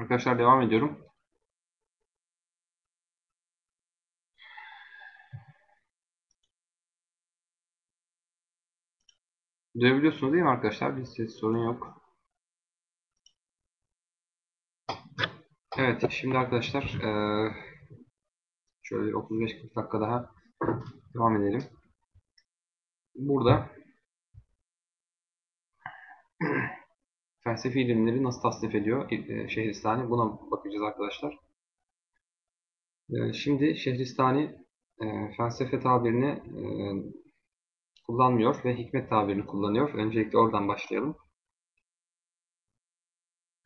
Arkadaşlar devam ediyorum. Duyabiliyorsunuz değil mi arkadaşlar? Bir ses sorun yok. Evet, şimdi arkadaşlar eee, şöyle 35-40 dakika daha devam edelim. Burada felsefi ilimleri nasıl tasnif ediyor e, Şehristani? Buna bakacağız arkadaşlar. E, şimdi Şehristani e, felsefe tabirini e, kullanmıyor ve hikmet tabirini kullanıyor. Öncelikle oradan başlayalım.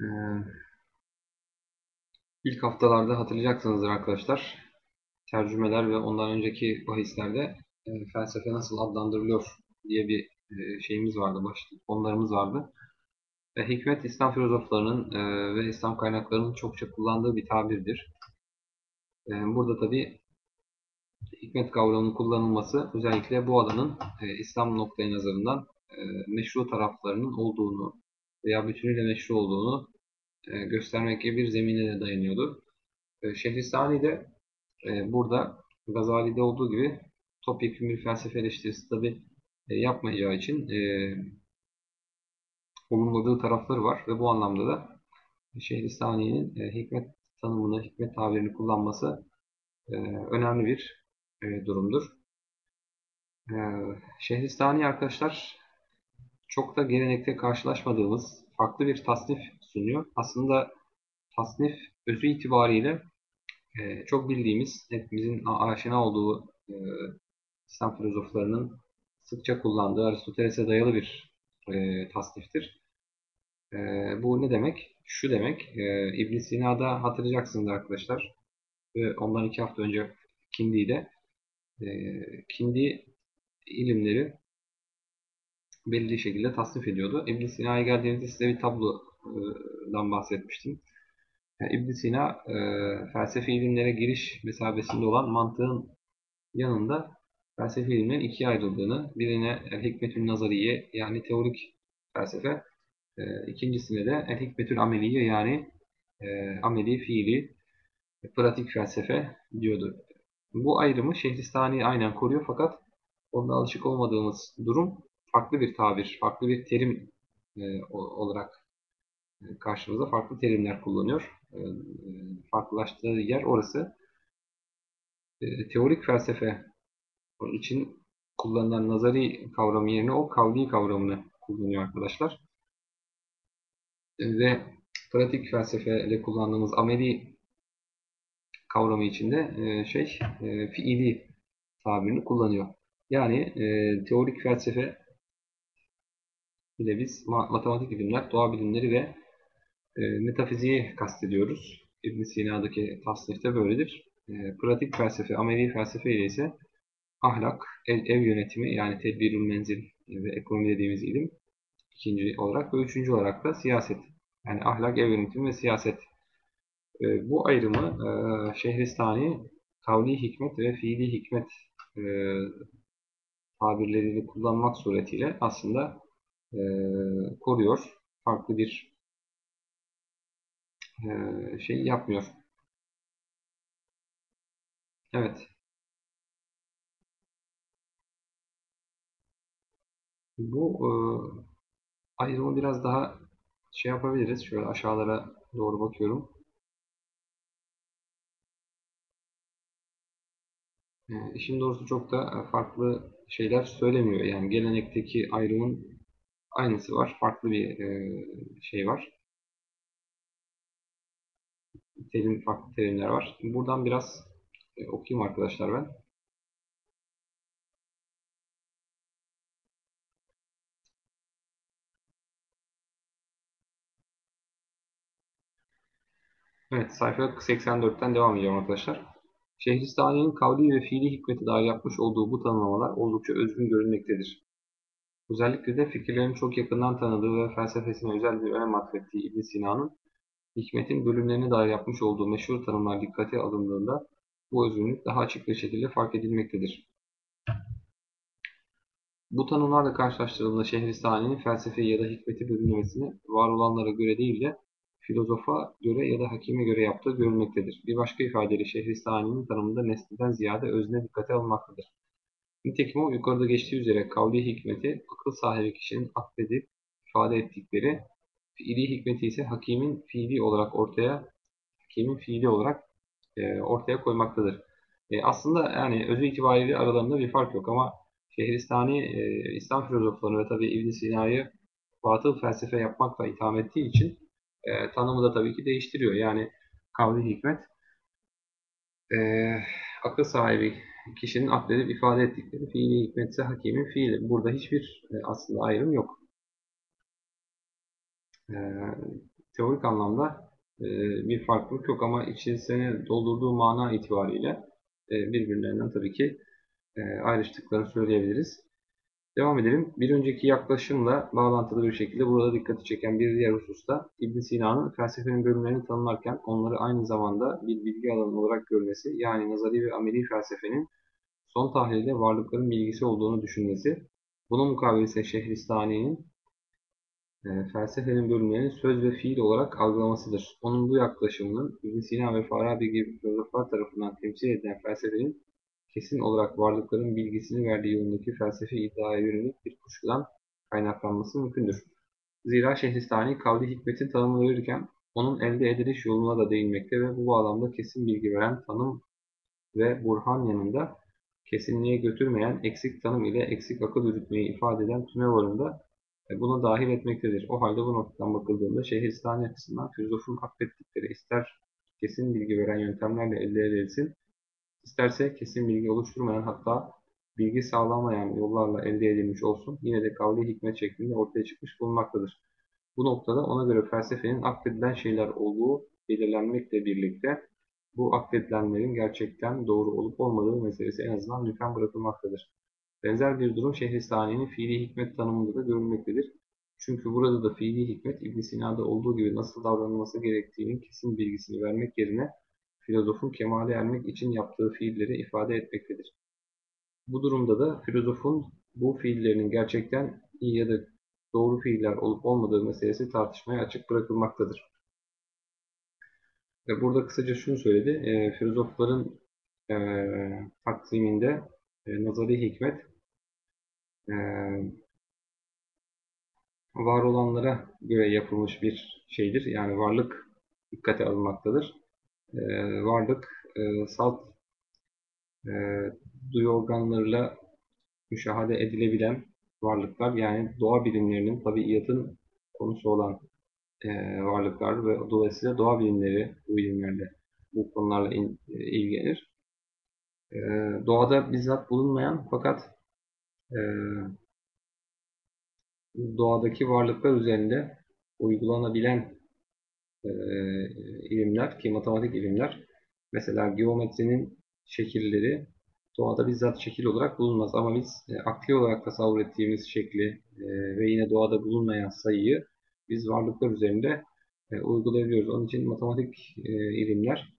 E, ilk haftalarda hatırlayacaksınızdır arkadaşlar. Tercümeler ve ondan önceki bahislerde e, felsefe nasıl adlandırılıyor diye bir e, şeyimiz vardı, başlık, konularımız vardı. Ve hikmet İslam filozoflarının e, ve İslam kaynaklarının çokça kullandığı bir tabirdir. E, burada tabi hikmet kavramının kullanılması özellikle bu alanın e, İslam noktayı nazarından e, meşru taraflarının olduğunu veya bütünüyle meşru olduğunu e, göstermek gibi bir zemine de dayanıyordu. E, Şehristani de e, burada Gazali'de olduğu gibi topyekun bir felsefe eleştirisi tabi e, yapmayacağı için e, olumladığı tarafları var ve bu anlamda da Şehristani'nin e, hikmet tanımını, hikmet tabirini kullanması e, önemli bir e, durumdur. E, Şehristani arkadaşlar çok da gelenekte karşılaşmadığımız farklı bir tasnif sunuyor. Aslında tasnif özü itibariyle e, çok bildiğimiz, hepimizin aşina olduğu e, İslam filozoflarının sıkça kullandığı Aristoteles'e dayalı bir e, tasniftir. E, bu ne demek? Şu demek, e, ibn Sina'da hatırlayacaksınız arkadaşlar. Ve ondan iki hafta önce Kindi'de e, Kindi ilimleri belirli şekilde tasnif ediyordu. ibn Sina'ya geldiğimizde size bir tablodan bahsetmiştim. Yani ibn Sina e, felsefi ilimlere giriş mesabesinde olan mantığın yanında felsefi ilimlerin ikiye ayrıldığını, birine El Hikmetül Nazariye yani teorik felsefe, e, ikincisine de El Hikmetül Ameliye yani e, ameli, fiili, pratik felsefe diyordu. Bu ayrımı Şehristani aynen koruyor fakat onda alışık olmadığımız durum farklı bir tabir, farklı bir terim e, olarak e, karşımıza farklı terimler kullanıyor. E, e, farklılaştığı yer orası. E, teorik felsefe için kullanılan nazari kavramı yerine o kavli kavramını kullanıyor arkadaşlar. Ve pratik felsefe ile kullandığımız ameli kavramı içinde şey fiili tabirini kullanıyor. Yani teorik felsefe ile biz matematik bilimler, doğa bilimleri ve metafiziği kastediyoruz. İbn Sina'daki tasnifte böyledir. pratik felsefe, ameli felsefe ile ise ahlak, ev, ev yönetimi yani tedbirül menzil ve ekonomi dediğimiz ilim ikinci olarak ve üçüncü olarak da siyaset. Yani ahlak, ev yönetimi ve siyaset. E, bu ayrımı e, Şehristani kavli hikmet ve fiili hikmet e, tabirleriyle kullanmak suretiyle aslında e, koruyor. Farklı bir e, şey yapmıyor. Evet. Bu e, ayrımı biraz daha şey yapabiliriz. Şöyle aşağılara doğru bakıyorum. E, işin doğrusu çok da farklı şeyler söylemiyor. Yani gelenekteki ayrımın aynısı var. Farklı bir e, şey var. Terim, farklı terimler var. Buradan biraz e, okuyayım arkadaşlar ben. Evet, sayfa 84'ten devam ediyorum arkadaşlar. Şehristani'nin kavli ve fiili hikmeti dair yapmış olduğu bu tanımlamalar oldukça özgün görünmektedir. Özellikle de fikirlerini çok yakından tanıdığı ve felsefesine özel bir önem atfettiği ibn Sina'nın hikmetin bölümlerine dair yapmış olduğu meşhur tanımlar dikkate alındığında bu özgünlük daha açık bir şekilde fark edilmektedir. Bu tanımlarla karşılaştırıldığında Şehristani'nin felsefeyi ya da hikmeti bölünmesini var olanlara göre değil de filozofa göre ya da hakime göre yaptığı görülmektedir. Bir başka ifadeyle Şehristani'nin tanımında nesneden ziyade özne dikkate alınmaktadır. Nitekim o yukarıda geçtiği üzere kavli hikmeti akıl sahibi kişinin akledip ifade ettikleri, fiili hikmeti ise hakimin fiili olarak ortaya hakimin fiili olarak e, ortaya koymaktadır. E, aslında yani özü itibariyle aralarında bir fark yok ama Şehristani e, İslam filozoflarını ve tabi İbn Sina'yı batıl felsefe yapmakla itham ettiği için e, tanımı da tabii ki değiştiriyor. Yani kavli hikmet e, akıl sahibi kişinin akledip ifade ettikleri fiili hikmetse hakimin fiili. Burada hiçbir e, aslında ayrım yok. E, teorik anlamda e, bir farklılık yok ama içerisine doldurduğu mana itibariyle e, birbirlerinden tabii ki e, ayrıştıklarını söyleyebiliriz. Devam edelim. Bir önceki yaklaşımla bağlantılı bir şekilde burada dikkati çeken bir diğer hususta İbn Sina'nın felsefenin bölümlerini tanımlarken onları aynı zamanda bir bilgi alanı olarak görmesi yani nazari ve ameli felsefenin son tahlilde varlıkların bilgisi olduğunu düşünmesi. Bunun mukabil ise Şehristani'nin e, felsefenin bölümlerini söz ve fiil olarak algılamasıdır. Onun bu yaklaşımının İbn Sina ve Farabi gibi filozoflar tarafından temsil edilen felsefenin kesin olarak varlıkların bilgisini verdiği yolundaki felsefi iddiaya yönelik bir kuşkudan kaynaklanması mümkündür. Zira Şehristani kavli hikmetin tanımını verirken onun elde ediliş yoluna da değinmekte ve bu bağlamda kesin bilgi veren tanım ve burhan yanında kesinliğe götürmeyen eksik tanım ile eksik akıl yürütmeyi ifade eden tümevarında e, buna dahil etmektedir. O halde bu noktadan bakıldığında Şehristani açısından filozofun affettikleri ister kesin bilgi veren yöntemlerle elde edilsin, İsterse kesin bilgi oluşturmayan hatta bilgi sağlamayan yollarla elde edilmiş olsun yine de kavli hikmet şeklinde ortaya çıkmış bulunmaktadır. Bu noktada ona göre felsefenin akdedilen şeyler olduğu belirlenmekle birlikte bu akdedilenlerin gerçekten doğru olup olmadığı meselesi en azından lütfen bırakılmaktadır. Benzer bir durum Şehristani'nin fiili hikmet tanımında da görülmektedir. Çünkü burada da fiili hikmet İbn Sina'da olduğu gibi nasıl davranılması gerektiğinin kesin bilgisini vermek yerine filozofun kemale ermek için yaptığı fiilleri ifade etmektedir. Bu durumda da filozofun bu fiillerinin gerçekten iyi ya da doğru fiiller olup olmadığı meselesi tartışmaya açık bırakılmaktadır. Ve burada kısaca şunu söyledi. E, filozofların e, taksiminde e, nazari hikmet e, var olanlara göre yapılmış bir şeydir. Yani varlık dikkate alınmaktadır. E, varlık e, salt e, duyu organlarıyla müşahede edilebilen varlıklar yani doğa bilimlerinin tabiiyatın konusu olan e, varlıklar ve dolayısıyla doğa bilimleri bu bilimlerle bu konularla in, e, ilgilenir. E, doğada bizzat bulunmayan fakat e, doğadaki varlıklar üzerinde uygulanabilen e, ilimler ki matematik ilimler mesela geometrinin şekilleri doğada bizzat şekil olarak bulunmaz ama biz e, akli olarak tasavvur ettiğimiz şekli e, ve yine doğada bulunmayan sayıyı biz varlıklar üzerinde e, uygulayabiliyoruz. Onun için matematik e, ilimler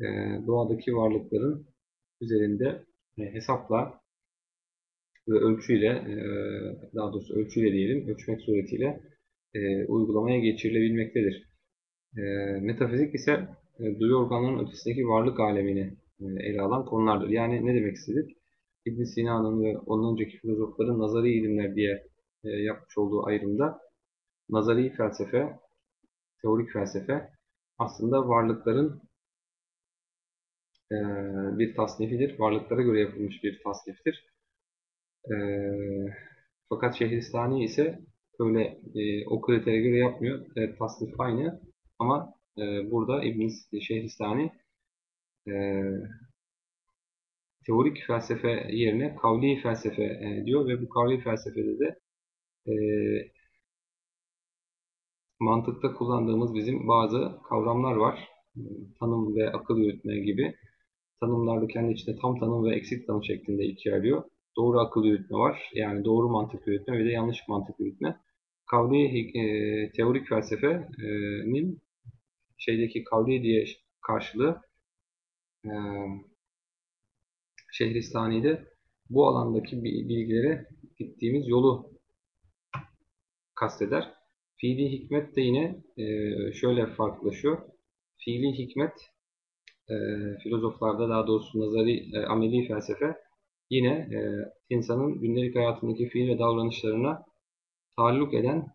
e, doğadaki varlıkların üzerinde hesapla ve ölçüyle daha doğrusu ölçüyle diyelim ölçmek suretiyle uygulamaya geçirilebilmektedir. E, metafizik ise e, duyu organlarının ötesindeki varlık alemini e, ele alan konulardır. Yani ne demek istedik? ibn Sina'nın ve onun önceki filozofların nazari ilimler diye e, yapmış olduğu ayrımda nazari felsefe, teorik felsefe aslında varlıkların e, bir tasnifidir. Varlıklara göre yapılmış bir tasniftir. E, fakat Şehristani ise öyle e, o kritere göre yapmıyor. Evet, tasnif aynı ama e, burada İbn Şehristani e, teorik felsefe yerine kavli felsefe e, diyor ve bu kavli felsefede de e, mantıkta kullandığımız bizim bazı kavramlar var. Tanım ve akıl yürütme gibi. Tanımlarda kendi içinde tam tanım ve eksik tanım şeklinde ikiye ayırıyor. Doğru akıl yürütme var. Yani doğru mantık yürütme ve de yanlış mantık yürütme. Kavli e, teorik felsefenin şeydeki kavli diye karşılığı e, Şehristani'de bu alandaki bilgilere gittiğimiz yolu kasteder. Fiili hikmet de yine e, şöyle farklılaşıyor. Fiili hikmet e, filozoflarda daha doğrusu nazari, e, ameli felsefe yine e, insanın gündelik hayatındaki fiil ve davranışlarına taalluk eden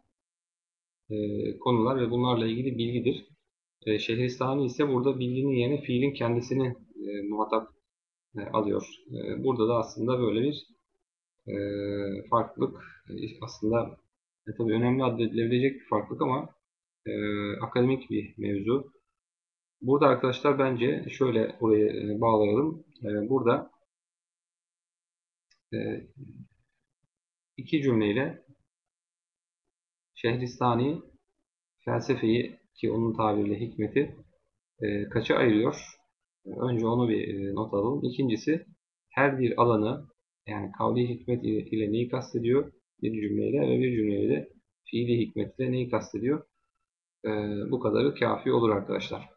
e, konular ve bunlarla ilgili bilgidir. E, Şehristani ise burada bilginin yerine fiilin kendisini e, muhatap e, alıyor. E, burada da aslında böyle bir e, farklılık e, aslında e, tabii önemli adledilebilecek bir farklılık ama e, akademik bir mevzu. Burada arkadaşlar bence şöyle burayı e, bağlayalım. E, burada e, iki cümleyle Şehristani felsefeyi ki onun tabiriyle hikmeti e, kaça ayırıyor? Önce onu bir e, not alalım. İkincisi her bir alanı yani kavli hikmet ile neyi kastediyor? Bir cümleyle ve bir cümleyle de fiili hikmet ile neyi kastediyor? E, bu kadarı kafi olur arkadaşlar.